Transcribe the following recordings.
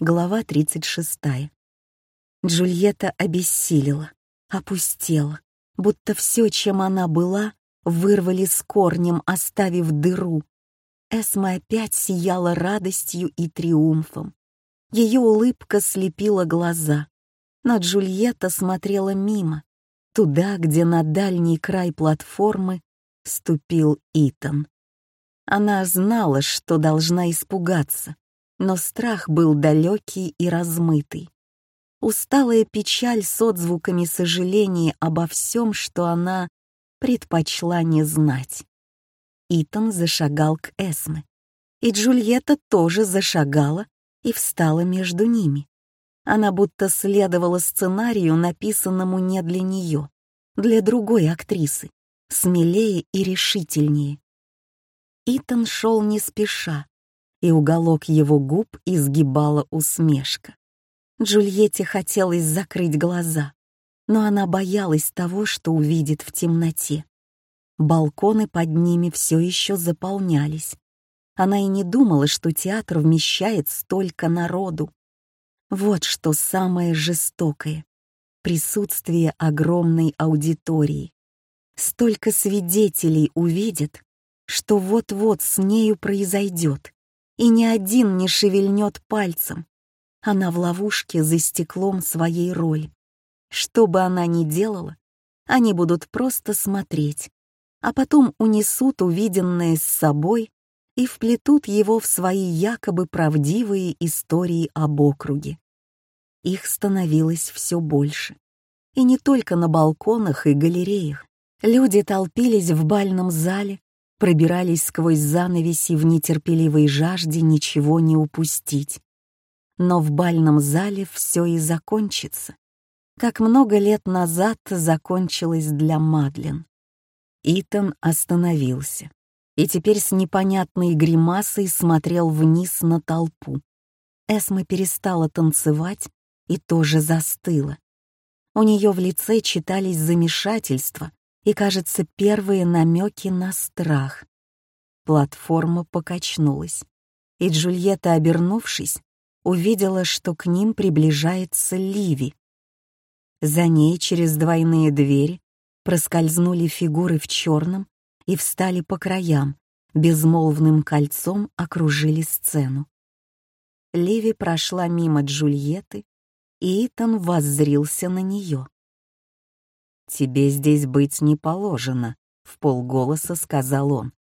Глава 36. Джульетта обессилила, опустела, будто все, чем она была, вырвали с корнем, оставив дыру. Эсма опять сияла радостью и триумфом. Ее улыбка слепила глаза, но Джульетта смотрела мимо, туда, где на дальний край платформы ступил Итан. Она знала, что должна испугаться, но страх был далекий и размытый. Усталая печаль с отзвуками сожаления обо всем, что она предпочла не знать. Итан зашагал к Эсме, и Джульетта тоже зашагала и встала между ними. Она будто следовала сценарию, написанному не для нее, для другой актрисы, смелее и решительнее. Итан шел не спеша, и уголок его губ изгибала усмешка. Джульетте хотелось закрыть глаза, но она боялась того, что увидит в темноте. Балконы под ними все еще заполнялись. Она и не думала, что театр вмещает столько народу. Вот что самое жестокое — присутствие огромной аудитории. Столько свидетелей увидят, что вот-вот с нею произойдет и ни один не шевельнет пальцем. Она в ловушке за стеклом своей роли. Что бы она ни делала, они будут просто смотреть, а потом унесут увиденное с собой и вплетут его в свои якобы правдивые истории об округе. Их становилось все больше. И не только на балконах и галереях. Люди толпились в бальном зале, пробирались сквозь занавеси в нетерпеливой жажде ничего не упустить. Но в бальном зале все и закончится, как много лет назад закончилось для Мадлен. Итан остановился и теперь с непонятной гримасой смотрел вниз на толпу. Эсма перестала танцевать и тоже застыла. У нее в лице читались замешательство и, кажется, первые намеки на страх. Платформа покачнулась, и Джульетта, обернувшись, увидела, что к ним приближается Ливи. За ней через двойные двери проскользнули фигуры в черном и встали по краям, безмолвным кольцом окружили сцену. Ливи прошла мимо Джульетты, и Итан воззрился на нее. «Тебе здесь быть не положено», — в полголоса сказал он.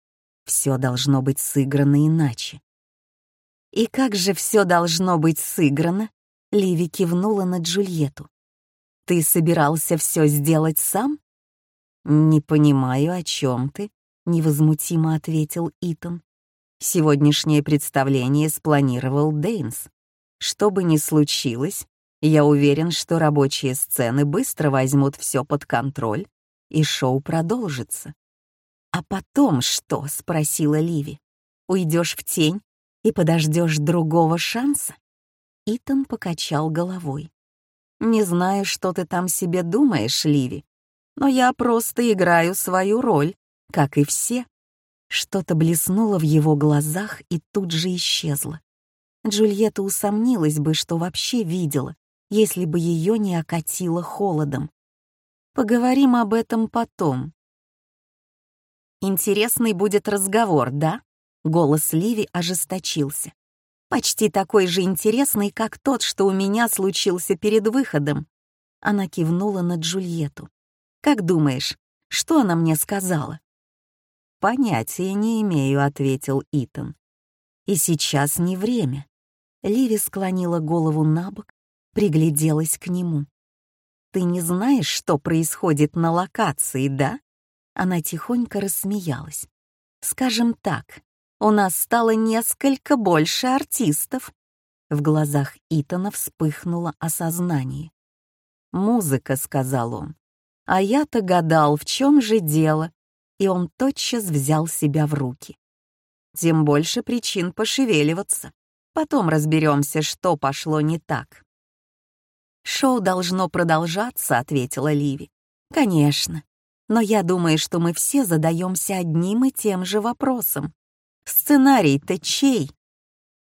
«Все должно быть сыграно иначе». «И как же все должно быть сыграно?» — Ливи кивнула на Джульетту. «Ты собирался все сделать сам?» «Не понимаю, о чем ты», — невозмутимо ответил Итан. «Сегодняшнее представление спланировал Дейнс. Что бы ни случилось, я уверен, что рабочие сцены быстро возьмут все под контроль, и шоу продолжится. «А потом что?» — спросила Ливи. «Уйдешь в тень и подождешь другого шанса?» Итан покачал головой. «Не знаю, что ты там себе думаешь, Ливи, но я просто играю свою роль, как и все». Что-то блеснуло в его глазах и тут же исчезло. Джульетта усомнилась бы, что вообще видела, если бы ее не окатило холодом. Поговорим об этом потом. Интересный будет разговор, да? Голос Ливи ожесточился. Почти такой же интересный, как тот, что у меня случился перед выходом. Она кивнула на Джульетту. Как думаешь, что она мне сказала? Понятия не имею, ответил Итан. И сейчас не время. Ливи склонила голову на бок пригляделась к нему. «Ты не знаешь, что происходит на локации, да?» Она тихонько рассмеялась. «Скажем так, у нас стало несколько больше артистов». В глазах Итана вспыхнуло осознание. «Музыка», — сказал он. «А я-то гадал, в чем же дело?» И он тотчас взял себя в руки. «Тем больше причин пошевеливаться. Потом разберемся, что пошло не так». «Шоу должно продолжаться», — ответила Ливи. «Конечно. Но я думаю, что мы все задаемся одним и тем же вопросом. Сценарий-то чей?»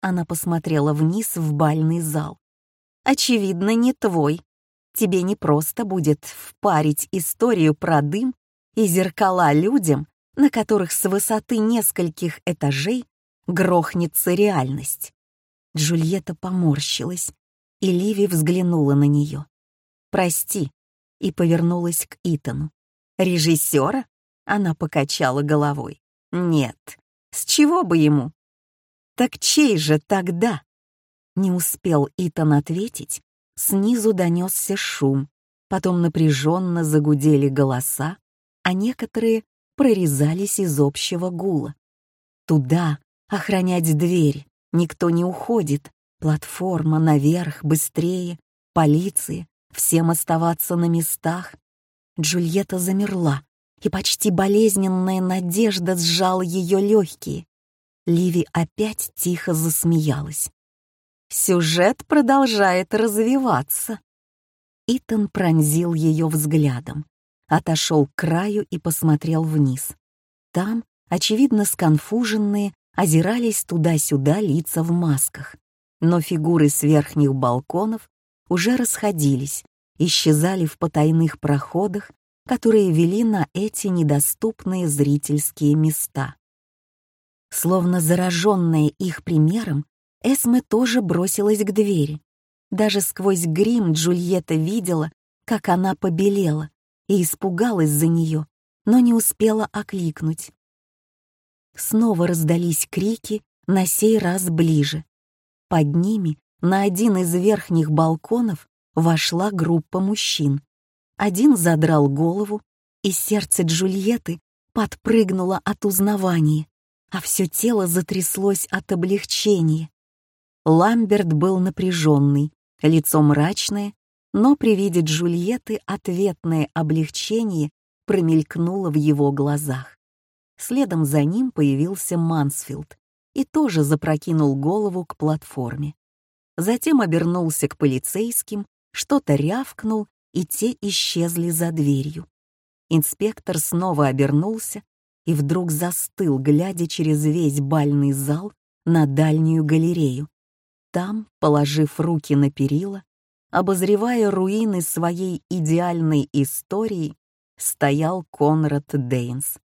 Она посмотрела вниз в бальный зал. «Очевидно, не твой. Тебе не просто будет впарить историю про дым и зеркала людям, на которых с высоты нескольких этажей грохнется реальность». Джульетта поморщилась, и Ливи взглянула на нее. «Прости», и повернулась к Итану. «Режиссера?» — она покачала головой. «Нет, с чего бы ему?» «Так чей же тогда?» Не успел Итан ответить, снизу донесся шум, потом напряженно загудели голоса, а некоторые прорезались из общего гула. Туда, охранять дверь, никто не уходит, платформа, наверх, быстрее, полиция, всем оставаться на местах. Джульетта замерла, и почти болезненная надежда сжала ее легкие. Ливи опять тихо засмеялась. Сюжет продолжает развиваться. Итан пронзил ее взглядом, отошел к краю и посмотрел вниз. Там, очевидно сконфуженные, озирались туда-сюда лица в масках, но фигуры с верхних балконов уже расходились, исчезали в потайных проходах, которые вели на эти недоступные зрительские места. Словно зараженная их примером, Эсме тоже бросилась к двери. Даже сквозь грим Джульетта видела, как она побелела, и испугалась за нее, но не успела окликнуть. Снова раздались крики, на сей раз ближе. Под ними на один из верхних балконов вошла группа мужчин. Один задрал голову, и сердце Джульетты подпрыгнуло от узнавания, а все тело затряслось от облегчения. Ламберт был напряженный, лицо мрачное, но при виде Джульетты ответное облегчение промелькнуло в его глазах. Следом за ним появился Мансфилд и тоже запрокинул голову к платформе затем обернулся к полицейским, что-то рявкнул, и те исчезли за дверью. Инспектор снова обернулся и вдруг застыл, глядя через весь бальный зал на дальнюю галерею. Там, положив руки на перила, обозревая руины своей идеальной истории, стоял Конрад Дейнс.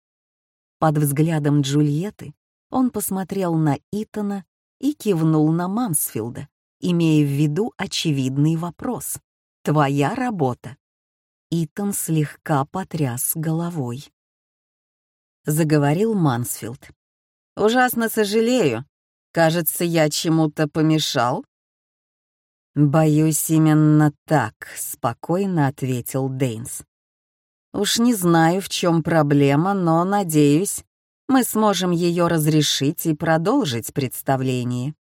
Под взглядом Джульетты он посмотрел на Итана и кивнул на Мансфилда, имея в виду очевидный вопрос. «Твоя работа». Итан слегка потряс головой. Заговорил Мансфилд. «Ужасно сожалею. Кажется, я чему-то помешал». «Боюсь, именно так», — спокойно ответил Дейнс. «Уж не знаю, в чем проблема, но, надеюсь, мы сможем ее разрешить и продолжить представление».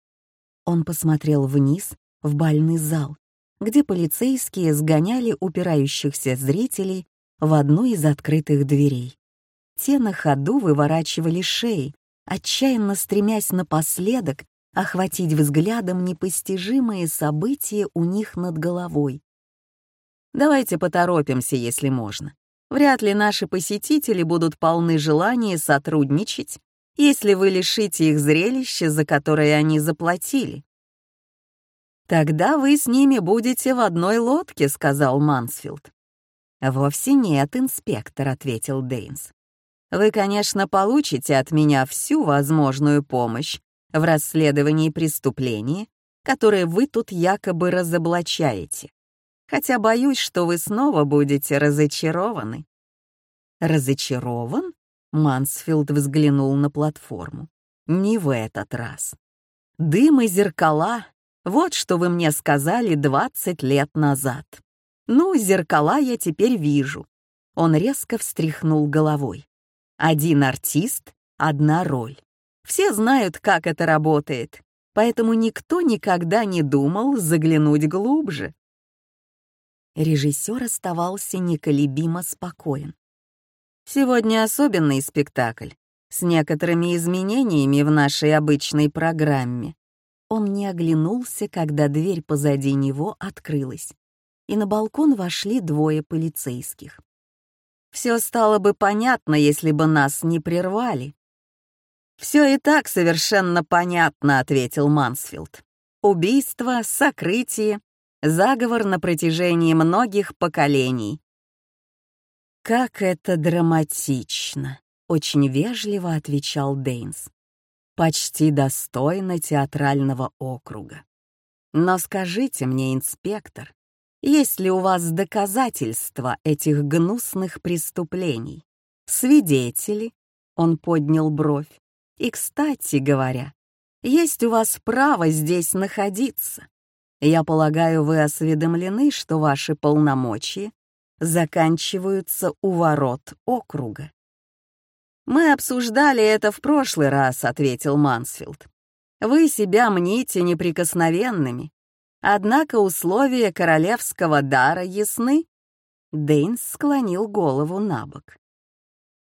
Он посмотрел вниз, в бальный зал, где полицейские сгоняли упирающихся зрителей в одну из открытых дверей. Те на ходу выворачивали шеи, отчаянно стремясь напоследок охватить взглядом непостижимые события у них над головой. «Давайте поторопимся, если можно. Вряд ли наши посетители будут полны желания сотрудничать если вы лишите их зрелища, за которое они заплатили. «Тогда вы с ними будете в одной лодке», — сказал Мансфилд. «Вовсе нет, инспектор», — ответил Дейнс. «Вы, конечно, получите от меня всю возможную помощь в расследовании преступления, которое вы тут якобы разоблачаете. Хотя боюсь, что вы снова будете разочарованы». «Разочарован?» Мансфилд взглянул на платформу. «Не в этот раз. Дым и зеркала — вот что вы мне сказали 20 лет назад. Ну, зеркала я теперь вижу». Он резко встряхнул головой. «Один артист, одна роль. Все знают, как это работает, поэтому никто никогда не думал заглянуть глубже». Режиссер оставался неколебимо спокоен. Сегодня особенный спектакль с некоторыми изменениями в нашей обычной программе. Он не оглянулся, когда дверь позади него открылась, и на балкон вошли двое полицейских. Все стало бы понятно, если бы нас не прервали. «Все и так совершенно понятно», — ответил Мансфилд. «Убийство, сокрытие, заговор на протяжении многих поколений». «Как это драматично», — очень вежливо отвечал Дейнс. «Почти достойно театрального округа. Но скажите мне, инспектор, есть ли у вас доказательства этих гнусных преступлений? Свидетели?» Он поднял бровь. «И, кстати говоря, есть у вас право здесь находиться. Я полагаю, вы осведомлены, что ваши полномочия заканчиваются у ворот округа». «Мы обсуждали это в прошлый раз», — ответил Мансфилд. «Вы себя мните неприкосновенными, Однако условия королевского дара ясны. Дейнс склонил голову на бок.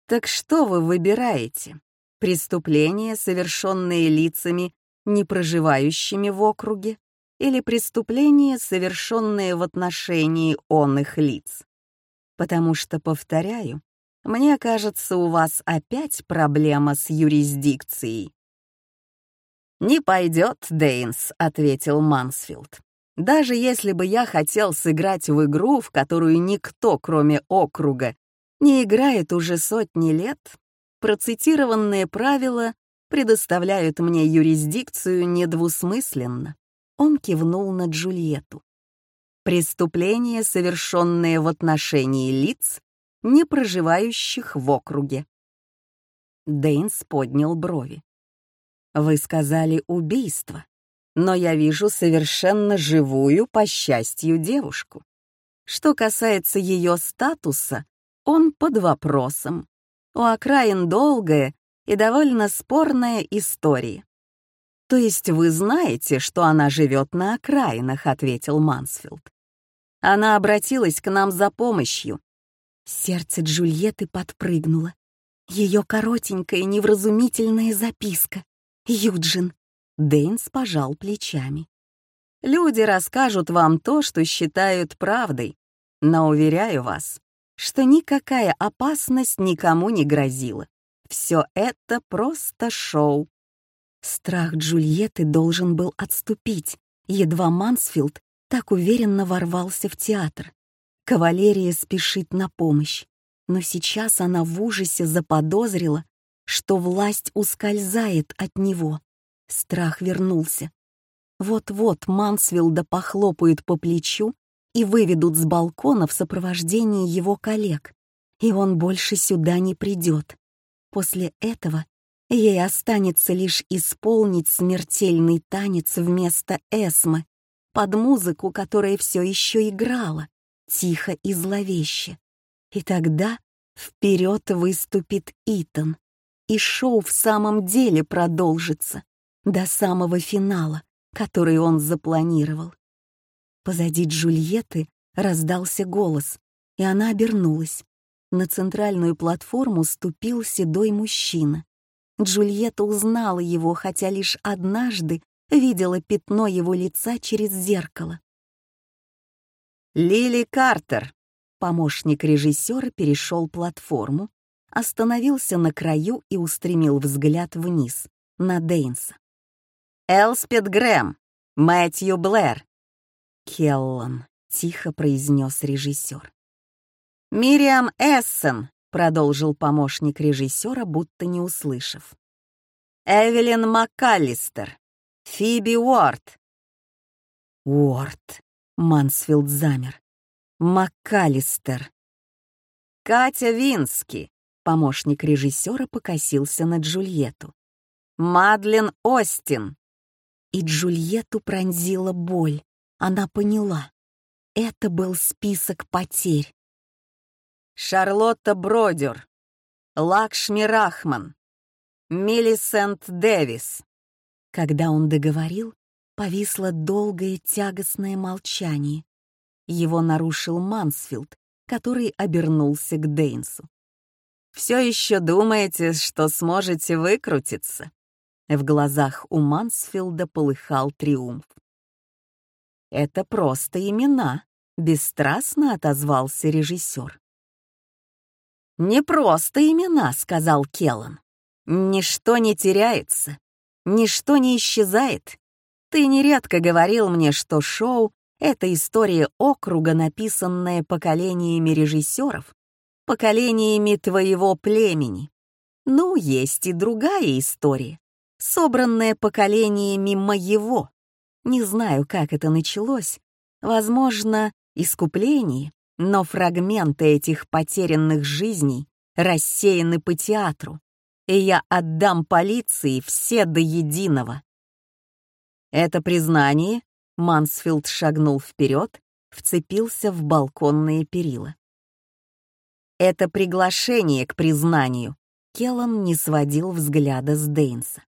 Так что вы выбираете? Преступления, совершенные лицами, не проживающими в округе, или преступления, совершенные в отношении он их лиц? Потому что, повторяю, мне кажется, у вас опять проблема с юрисдикцией. «Не пойдет, Дейнс», — ответил Мансфилд. «Даже если бы я хотел сыграть в игру, в которую никто, кроме округа, не играет уже сотни лет, процитированные правила предоставляют мне юрисдикцию недвусмысленно». Он кивнул на Джульетту. «Преступления, совершенные в отношении лиц, не проживающих в округе». Дейнс поднял брови. Вы сказали убийство, но я вижу совершенно живую, по счастью, девушку. Что касается ее статуса, он под вопросом. У окраин долгая и довольно спорная история. «То есть вы знаете, что она живет на окраинах», — ответил Мансфилд. Она обратилась к нам за помощью. Сердце Джульетты подпрыгнуло. Ее коротенькая невразумительная записка. Юджин. Дейнс пожал плечами. Люди расскажут вам то, что считают правдой, но уверяю вас, что никакая опасность никому не грозила. Все это просто шоу. Страх Джульетты должен был отступить, едва Мансфилд так уверенно ворвался в театр. Кавалерия спешит на помощь, но сейчас она в ужасе заподозрила, что власть ускользает от него. Страх вернулся. Вот-вот Мансвилда похлопают по плечу и выведут с балкона в сопровождении его коллег, и он больше сюда не придет. После этого ей останется лишь исполнить смертельный танец вместо Эсмы под музыку, которая все еще играла, тихо и зловеще. И тогда вперед выступит Итан, и шоу в самом деле продолжится до самого финала, который он запланировал. Позади Джульетты раздался голос, и она обернулась. На центральную платформу ступил седой мужчина. Джульетта узнала его, хотя лишь однажды видела пятно его лица через зеркало. «Лили Картер!» Помощник режиссера перешел платформу остановился на краю и устремил взгляд вниз, на Дейнса. «Элспет Грэм, Мэтью Блэр». «Келлан», — тихо произнес режиссер. «Мириам Эссен», — продолжил помощник режиссера, будто не услышав. «Эвелин МакКаллистер, Фиби Уорд». «Уорд», — Мансфилд замер. «МакКаллистер». «Катя Вински», Помощник режиссера покосился на Джульетту. «Мадлен Остин!» И Джульетту пронзила боль. Она поняла. Это был список потерь. Шарлотта Бродер, Лакшми Рахман, Миллисент Дэвис. Когда он договорил, повисло долгое тягостное молчание. Его нарушил Мансфилд, который обернулся к Дейнсу. Все еще думаете, что сможете выкрутиться?» В глазах у Мансфилда полыхал триумф. «Это просто имена», — бесстрастно отозвался режиссер. «Не просто имена», — сказал Келлан. Ничто не теряется, ничто не исчезает. Ты нередко говорил мне, что шоу — это история округа, написанная поколениями режиссеров, поколениями твоего племени. Ну, есть и другая история, собранная поколениями моего. Не знаю, как это началось. Возможно, искупление, но фрагменты этих потерянных жизней рассеяны по театру, и я отдам полиции все до единого. Это признание Мансфилд шагнул вперед, вцепился в балконные перила. Это приглашение к признанию. Келлан не сводил взгляда с Дейнса.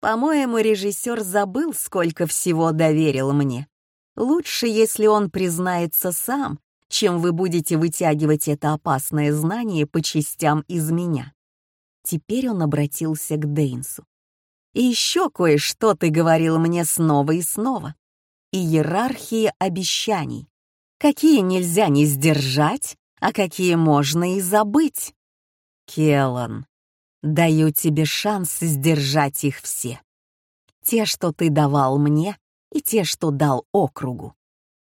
По-моему, режиссер забыл, сколько всего доверил мне. Лучше, если он признается сам, чем вы будете вытягивать это опасное знание по частям из меня. Теперь он обратился к Дейнсу. «И еще кое-что ты говорил мне снова и снова. Иерархия обещаний. Какие нельзя не сдержать, а какие можно и забыть. Келлан, даю тебе шанс сдержать их все. Те, что ты давал мне, и те, что дал округу.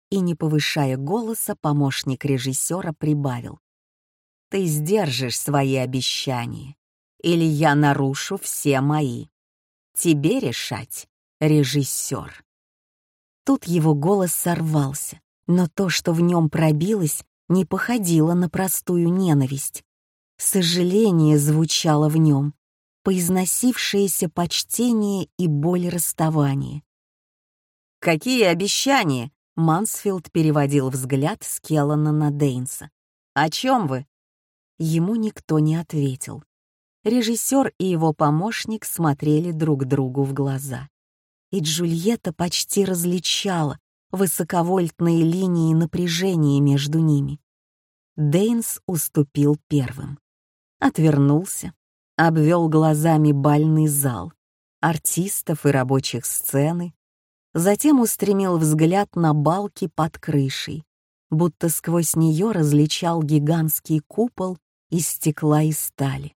И, не повышая голоса, помощник режиссера прибавил. Ты сдержишь свои обещания или я нарушу все мои. Тебе решать, режиссер. Тут его голос сорвался, но то, что в нем пробилось, не походило на простую ненависть. Сожаление звучало в нем, поизносившееся почтение и боль расставания. «Какие обещания?» — Мансфилд переводил взгляд с Келлана на Дейнса. «О чем вы?» Ему никто не ответил режиссер и его помощник смотрели друг другу в глаза. И Джульетта почти различала высоковольтные линии напряжения между ними. Дейнс уступил первым. Отвернулся, обвел глазами бальный зал, артистов и рабочих сцены, затем устремил взгляд на балки под крышей, будто сквозь нее различал гигантский купол из стекла и стали.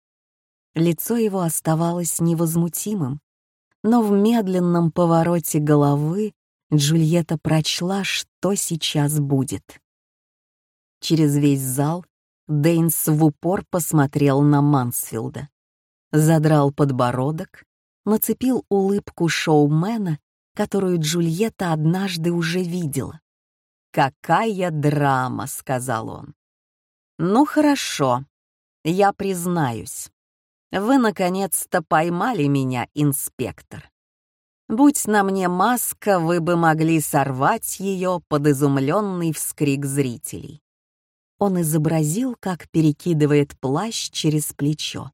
Лицо его оставалось невозмутимым, но в медленном повороте головы Джульетта прочла, что сейчас будет. Через весь зал Дейнс в упор посмотрел на Мансфилда, задрал подбородок, нацепил улыбку шоумена, которую Джульетта однажды уже видела. «Какая драма!» — сказал он. «Ну хорошо, я признаюсь. Вы наконец-то поймали меня, инспектор. Будь на мне маска, вы бы могли сорвать ее под изумленный вскрик зрителей. Он изобразил, как перекидывает плащ через плечо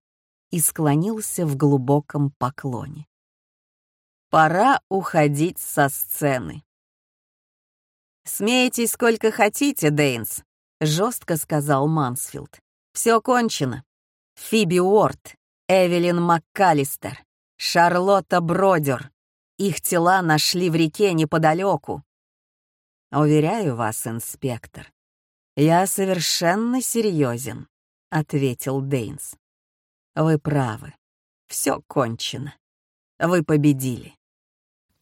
и склонился в глубоком поклоне. Пора уходить со сцены. «Смейтесь сколько хотите, Дейнс», — жестко сказал Мансфилд. «Все кончено. Фиби Уорд, Эвелин МакКаллистер, Шарлотта Бродер. Их тела нашли в реке неподалеку. Уверяю вас, инспектор, я совершенно серьезен, ответил Дейнс. Вы правы. Все кончено. Вы победили.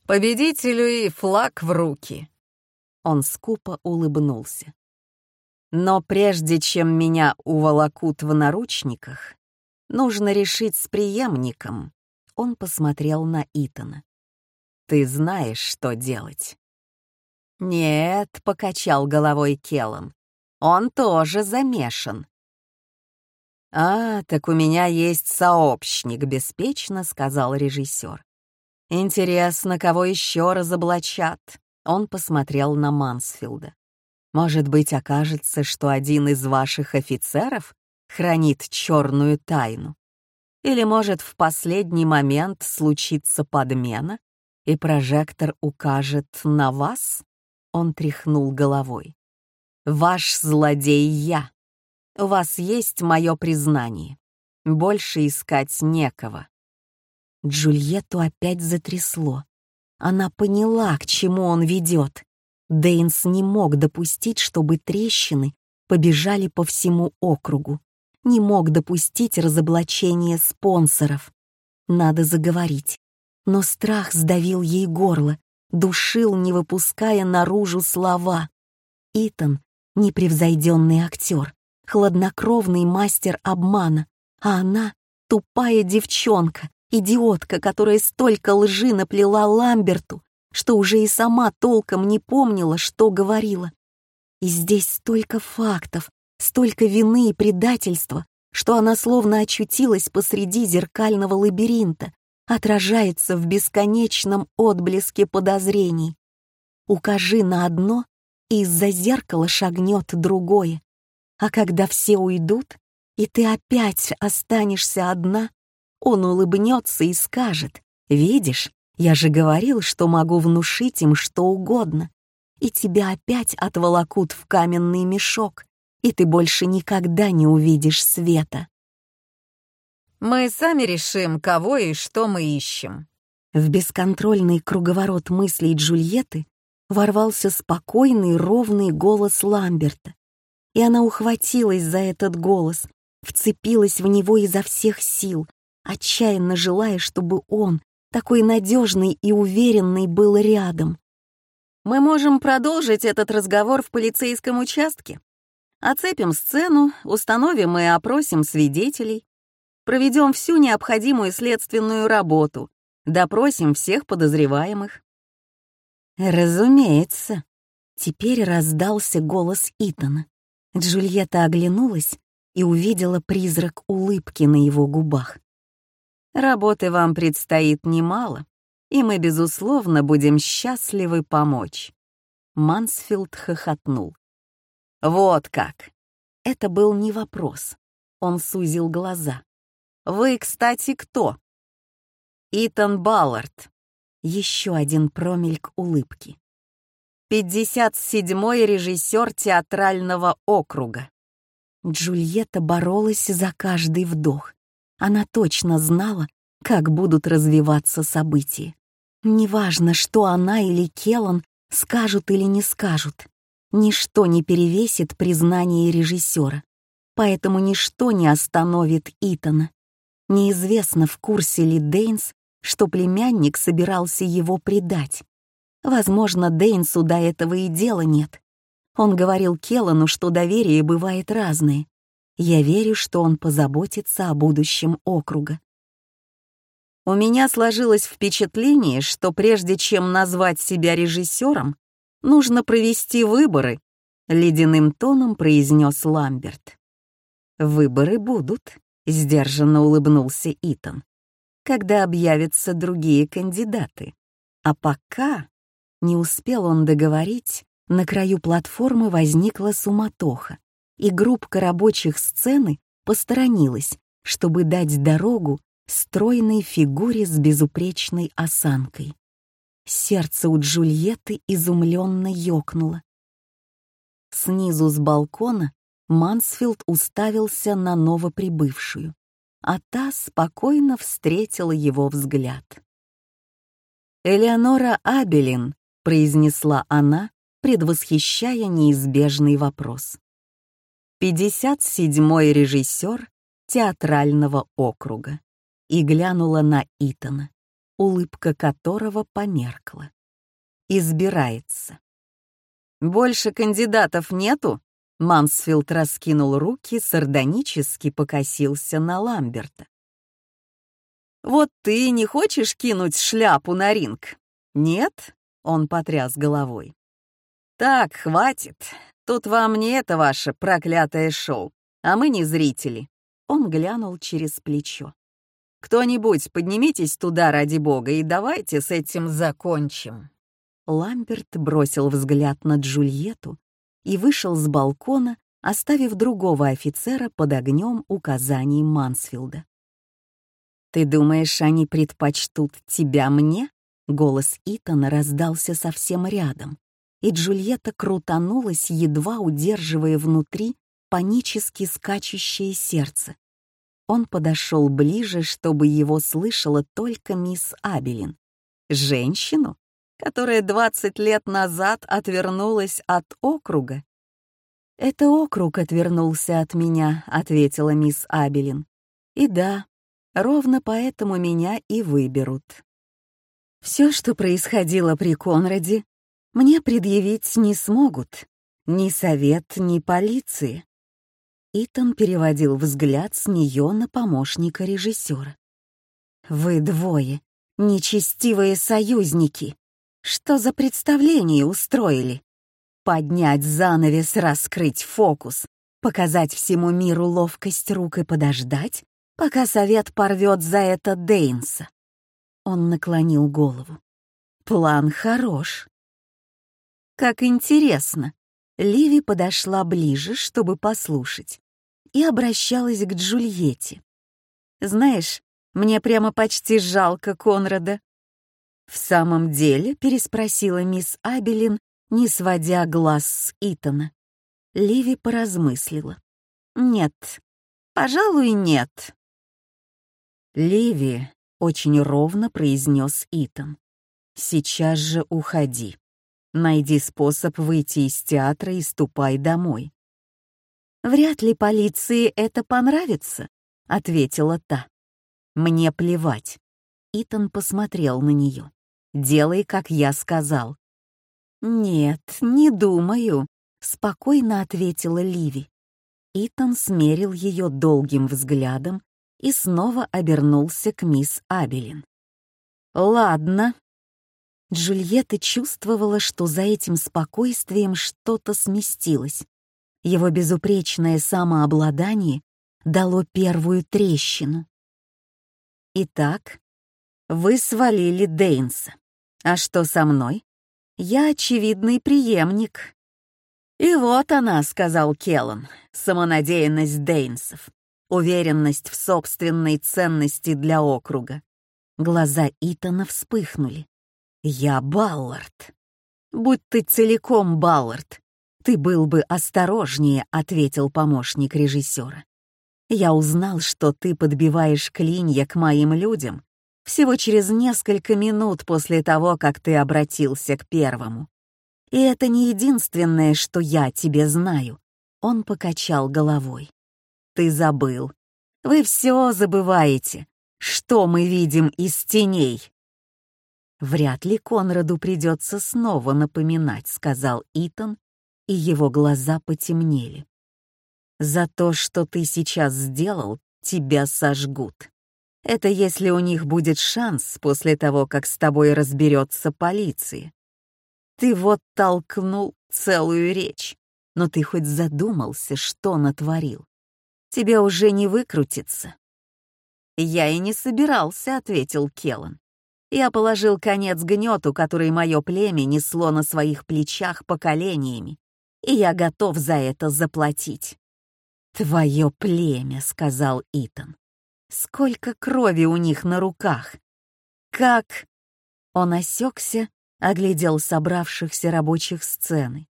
Победителю и флаг в руки. Он скупо улыбнулся. Но прежде чем меня уволокут в наручниках, Нужно решить с преемником. Он посмотрел на Итана. Ты знаешь, что делать. Нет, покачал головой Келлан. Он тоже замешан. «А, так у меня есть сообщник», — беспечно сказал режиссер. «Интересно, кого еще разоблачат?» Он посмотрел на Мансфилда. «Может быть, окажется, что один из ваших офицеров хранит черную тайну. Или, может, в последний момент случится подмена, и прожектор укажет на вас? Он тряхнул головой. Ваш злодей я. У вас есть мое признание. Больше искать некого. Джульетту опять затрясло. Она поняла, к чему он ведет. Дейнс не мог допустить, чтобы трещины побежали по всему округу не мог допустить разоблачения спонсоров. надо заговорить. Но страх сдавил ей горло, душил, не выпуская наружу слова. Итан — непревзойденный актер, хладнокровный мастер обмана, а она — тупая девчонка, идиотка, которая столько лжи наплела Ламберту, что уже и сама толком не помнила, что говорила. И здесь столько фактов, столько вины и предательства, что она словно очутилась посреди зеркального лабиринта, отражается в бесконечном отблеске подозрений. Укажи на одно, и из-за зеркала шагнет другое. А когда все уйдут, и ты опять останешься одна, он улыбнется и скажет, «Видишь, я же говорил, что могу внушить им что угодно, и тебя опять отволокут в каменный мешок, и ты больше никогда не увидишь света». Мы сами решим, кого и что мы ищем». В бесконтрольный круговорот мыслей Джульетты ворвался спокойный, ровный голос Ламберта. И она ухватилась за этот голос, вцепилась в него изо всех сил, отчаянно желая, чтобы он, такой надежный и уверенный, был рядом. «Мы можем продолжить этот разговор в полицейском участке. Оцепим сцену, установим и опросим свидетелей, Проведем всю необходимую следственную работу, допросим всех подозреваемых». «Разумеется». Теперь раздался голос Итана. Джульетта оглянулась и увидела призрак улыбки на его губах. «Работы вам предстоит немало, и мы, безусловно, будем счастливы помочь». Мансфилд хохотнул. «Вот как!» Это был не вопрос. Он сузил глаза. Вы, кстати, кто?» «Итан Баллард». Еще один промельк улыбки. «Пятьдесят седьмой режиссер театрального округа». Джульетта боролась за каждый вдох. Она точно знала, как будут развиваться события. Неважно, что она или Келлан скажут или не скажут. Ничто не перевесит признание режиссера. Поэтому ничто не остановит Итана. Неизвестно, в курсе ли Дейнс, что племянник собирался его предать. Возможно, Дейнсу до этого и дела нет. Он говорил Келлану, что доверие бывает разное. Я верю, что он позаботится о будущем округа. У меня сложилось впечатление, что прежде чем назвать себя режиссером, нужно провести выборы, ледяным тоном произнес Ламберт. Выборы будут, — сдержанно улыбнулся Итан. «Когда объявятся другие кандидаты. А пока...» Не успел он договорить, на краю платформы возникла суматоха, и группка рабочих сцены посторонилась, чтобы дать дорогу стройной фигуре с безупречной осанкой. Сердце у Джульетты изумленно ёкнуло. Снизу с балкона Мансфилд уставился на новоприбывшую, а та спокойно встретила его взгляд. «Элеонора Абелин», — произнесла она, предвосхищая неизбежный вопрос. «Пятьдесят седьмой режиссер театрального округа» и глянула на Итана, улыбка которого померкла. «Избирается». «Больше кандидатов нету?» Мансфилд раскинул руки, сардонически покосился на Ламберта. «Вот ты не хочешь кинуть шляпу на ринг?» «Нет?» — он потряс головой. «Так, хватит. Тут вам не это ваше проклятое шоу, а мы не зрители». Он глянул через плечо. «Кто-нибудь, поднимитесь туда ради бога и давайте с этим закончим». Ламберт бросил взгляд на Джульетту, и вышел с балкона, оставив другого офицера под огнем указаний Мансфилда. «Ты думаешь, они предпочтут тебя мне?» Голос Итана раздался совсем рядом, и Джульетта крутанулась, едва удерживая внутри панически скачущее сердце. Он подошел ближе, чтобы его слышала только мисс Абелин. «Женщину? которая 20 лет назад отвернулась от округа? «Это округ отвернулся от меня», — ответила мисс Абелин. «И да, Ровно поэтому меня и выберут. Все, что происходило при Конраде, мне предъявить не смогут. Ни совет, ни полиции. Итан переводил взгляд с нее на помощника режиссера. «Вы двое, нечестивые союзники. Что за представление устроили? Поднять занавес, раскрыть фокус, показать всему миру ловкость рук и подождать, пока совет порвет за это Дейнса. Он наклонил голову. План хорош. Как интересно. Ливи подошла ближе, чтобы послушать, и обращалась к Джульетте. «Знаешь, мне прямо почти жалко Конрада». «В самом деле?» — переспросила мисс Абелин, не сводя глаз с Итана. Ливи поразмыслила. «Нет, пожалуй, нет». «Ливи», — очень ровно произнес Итан, — «сейчас же уходи. Найди способ выйти из театра и ступай домой». «Вряд ли полиции это понравится», — ответила та. «Мне плевать». Итан посмотрел на нее. «Делай, как я сказал». «Нет, не думаю», — спокойно ответила Ливи. Итан смерил ее долгим взглядом и снова обернулся к мисс Абелин. «Ладно». Джульетта чувствовала, что за этим спокойствием что-то сместилось. Его безупречное самообладание дало первую трещину. «Итак, вы свалили Дейнса. А что со мной? Я очевидный преемник». «И вот она», — сказал Келлан, — «самонадеянность Дейнсов уверенность в собственной ценности для округа. Глаза Итана вспыхнули. «Я Баллард». «Будь ты целиком Баллард, ты был бы осторожнее», — ответил помощник режиссера. «Я узнал, что ты подбиваешь клинья к моим людям всего через несколько минут после того, как ты обратился к первому. И это не единственное, что я тебе знаю». Он покачал головой ты забыл. Вы все забываете. Что мы видим из теней?» «Вряд ли Конраду придется снова напоминать», — сказал Итан, и его глаза потемнели. «За то, что ты сейчас сделал, тебя сожгут. Это если у них будет шанс после того, как с тобой разберется полиция. Ты вот толкнул целую речь, но ты хоть задумался, что натворил тебе уже не выкрутиться». «Я и не собирался», — ответил Келлан. «Я положил конец гнету, который мое племя несло на своих плечах поколениями, и я готов за это заплатить». «Твое племя», — сказал Итан. «Сколько крови у них на руках!» «Как...» Он осекся, оглядел собравшихся рабочих сцены.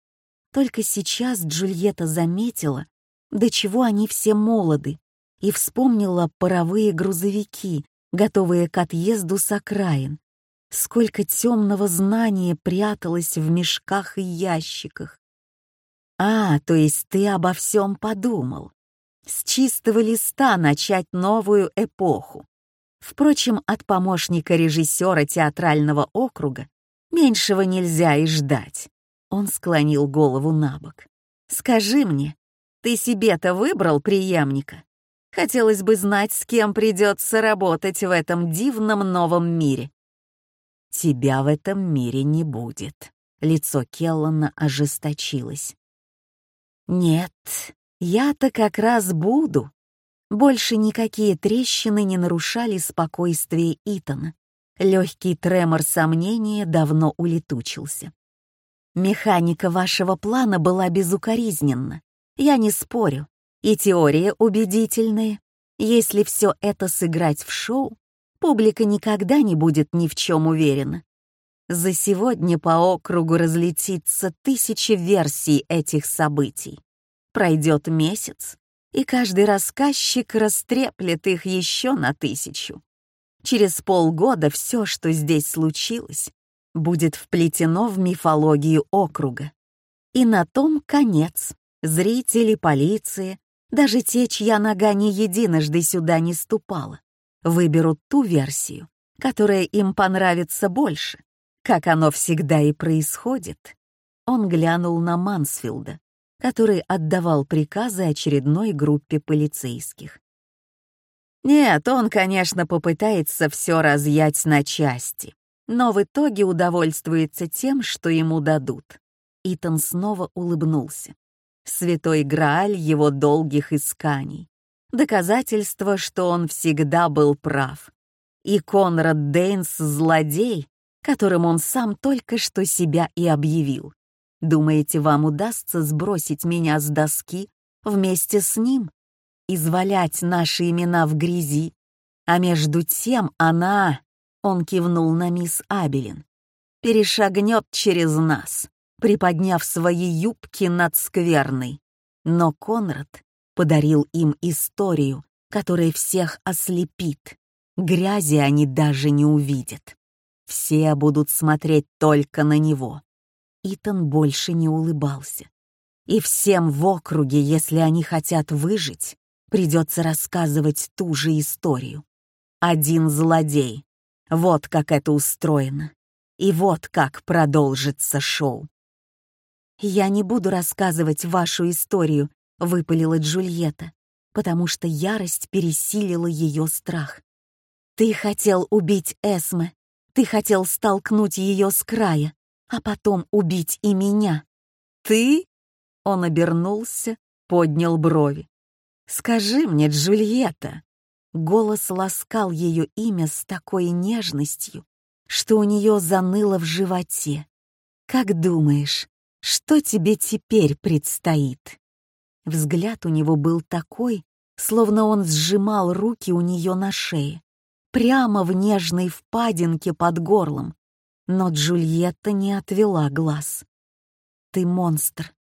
Только сейчас Джульетта заметила, до чего они все молоды, и вспомнила паровые грузовики, готовые к отъезду с окраин. Сколько темного знания пряталось в мешках и ящиках. А, то есть ты обо всем подумал. С чистого листа начать новую эпоху. Впрочем, от помощника режиссера театрального округа меньшего нельзя и ждать. Он склонил голову на бок. «Скажи мне, ты себе-то выбрал преемника? Хотелось бы знать, с кем придется работать в этом дивном новом мире. Тебя в этом мире не будет. Лицо Келлана ожесточилось. Нет, я-то как раз буду. Больше никакие трещины не нарушали спокойствие Итана. Легкий тремор сомнения давно улетучился. Механика вашего плана была безукоризненна. Я не спорю, и теория убедительная. Если все это сыграть в шоу, публика никогда не будет ни в чем уверена. За сегодня по округу разлетится тысячи версий этих событий. Пройдет месяц, и каждый рассказчик растреплет их еще на тысячу. Через полгода все, что здесь случилось, будет вплетено в мифологию округа. И на том конец. Зрители, полиция, даже те, чья нога не единожды сюда не ступала, выберут ту версию, которая им понравится больше, как оно всегда и происходит. Он глянул на Мансфилда, который отдавал приказы очередной группе полицейских. Нет, он, конечно, попытается все разъять на части, но в итоге удовольствуется тем, что ему дадут. Итан снова улыбнулся. Святой Грааль его долгих исканий. Доказательство, что он всегда был прав. И Конрад Дейнс — злодей, которым он сам только что себя и объявил. Думаете, вам удастся сбросить меня с доски вместе с ним? Извалять наши имена в грязи? А между тем она, он кивнул на мисс Абелин, перешагнет через нас, приподняв свои юбки над скверной. Но Конрад подарил им историю, которая всех ослепит. Грязи они даже не увидят. Все будут смотреть только на него. Итан больше не улыбался. И всем в округе, если они хотят выжить, придется рассказывать ту же историю. Один злодей. Вот как это устроено. И вот как продолжится шоу. «Я не буду рассказывать вашу историю», — выпалила Джульетта, потому что ярость пересилила ее страх. «Ты хотел убить Эсме, ты хотел столкнуть ее с края, а потом убить и меня. Ты?» Он обернулся, поднял брови. «Скажи мне, Джульетта!» Голос ласкал ее имя с такой нежностью, что у нее заныло в животе. «Как думаешь, что тебе теперь предстоит?» Взгляд у него был такой, словно он сжимал руки у нее на шее, прямо в нежной впадинке под горлом. Но Джульетта не отвела глаз. «Ты монстр.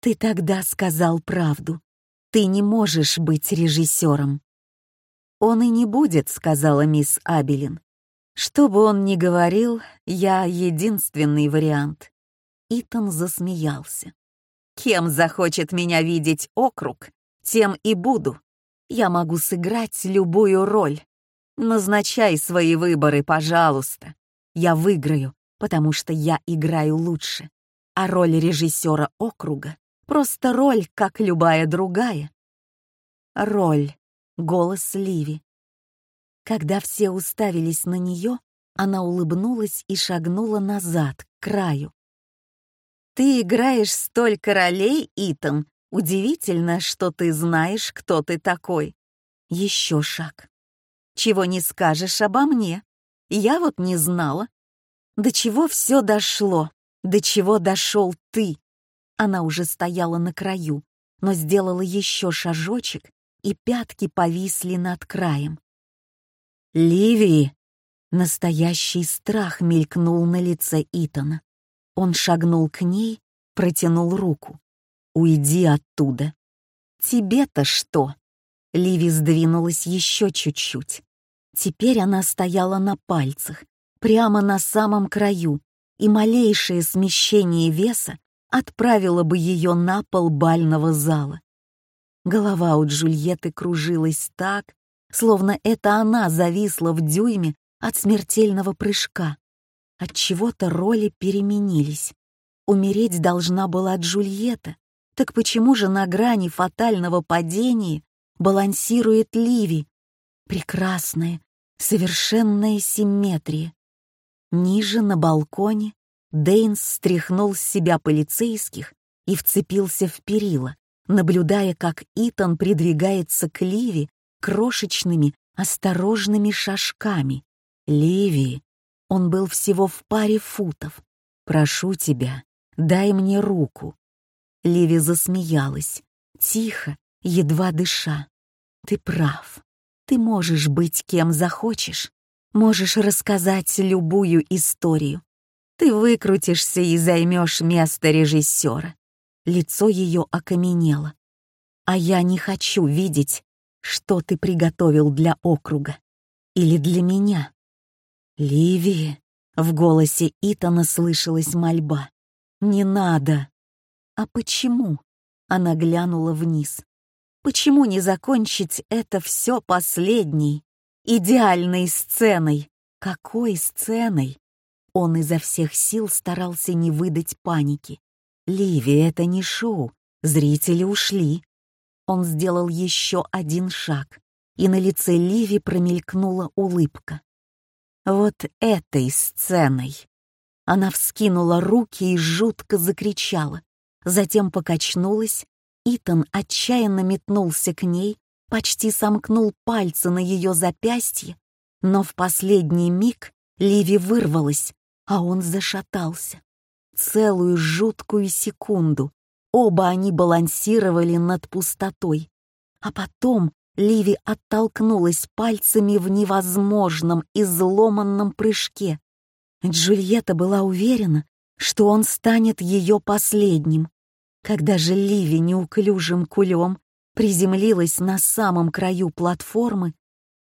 Ты тогда сказал правду. Ты не можешь быть режиссером». «Он и не будет», — сказала мисс Абелин. «Что бы он ни говорил, я единственный вариант. Итан засмеялся. «Кем захочет меня видеть округ, тем и буду. Я могу сыграть любую роль. Назначай свои выборы, пожалуйста. Я выиграю, потому что я играю лучше. А роль режиссера округа — просто роль, как любая другая. Роль. Голос Ливи. Когда все уставились на нее, она улыбнулась и шагнула назад, к краю, «Ты играешь столько ролей, Итан. Удивительно, что ты знаешь, кто ты такой». Еще шаг. «Чего не скажешь обо мне? Я вот не знала. До чего все дошло? До чего дошел ты?» Она уже стояла на краю, но сделала еще шажочек, и пятки повисли над краем. «Ливи!» Настоящий страх мелькнул на лице Итана. Он шагнул к ней, протянул руку. «Уйди оттуда». «Тебе-то что?» Ливи сдвинулась еще чуть-чуть. Теперь она стояла на пальцах, прямо на самом краю, и малейшее смещение веса отправило бы ее на пол бального зала. Голова у Джульетты кружилась так, словно это она зависла в дюйме от смертельного прыжка. От чего-то роли переменились. Умереть должна была Джульетта. Так почему же на грани фатального падения балансирует Ливи? Прекрасная, совершенная симметрия. Ниже, на балконе, Дейнс стряхнул с себя полицейских и вцепился в перила, наблюдая, как Итан придвигается к Ливи крошечными, осторожными шажками. Ливи, он был всего в паре футов. «Прошу тебя, дай мне руку». Ливи засмеялась, тихо, едва дыша. «Ты прав. Ты можешь быть кем захочешь. Можешь рассказать любую историю. Ты выкрутишься и займешь место режиссера». Лицо ее окаменело. «А я не хочу видеть, что ты приготовил для округа. Или для меня. «Ливи!» — в голосе Итана слышалась мольба. «Не надо!» «А почему?» — она глянула вниз. «Почему не закончить это все последней?» идеальной сценой. Какой сценой? Он изо всех сил старался не выдать паники. Ливи, это не шоу, зрители ушли. Он сделал еще один шаг, и на лице Ливи промелькнула улыбка. Вот этой сценой. Она вскинула руки и жутко закричала, затем покачнулась. Итан отчаянно метнулся к ней, почти сомкнул пальцы на ее запястье, но в последний миг Ливи вырвалась, а он зашатался. Целую жуткую секунду оба они балансировали над пустотой, а потом Ливи оттолкнулась пальцами в невозможном изломанном прыжке. Джульетта была уверена, что он станет ее последним. Когда же Ливи неуклюжим кулем приземлилась на самом краю платформы,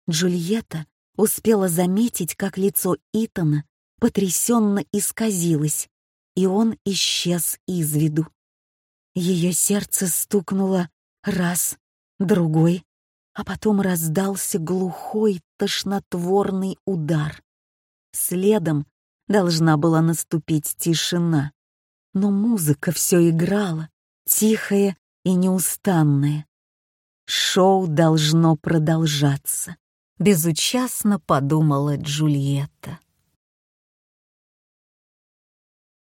Джульетта успела заметить, как лицо Итана потрясенно исказилось, и он исчез из виду. Ее сердце стукнуло раз, другой, а потом раздался глухой тошнотворный удар. Следом должна была наступить тишина, но музыка все играла, тихая и неустанная. Шоу должно продолжаться, безучастно подумала Джульетта.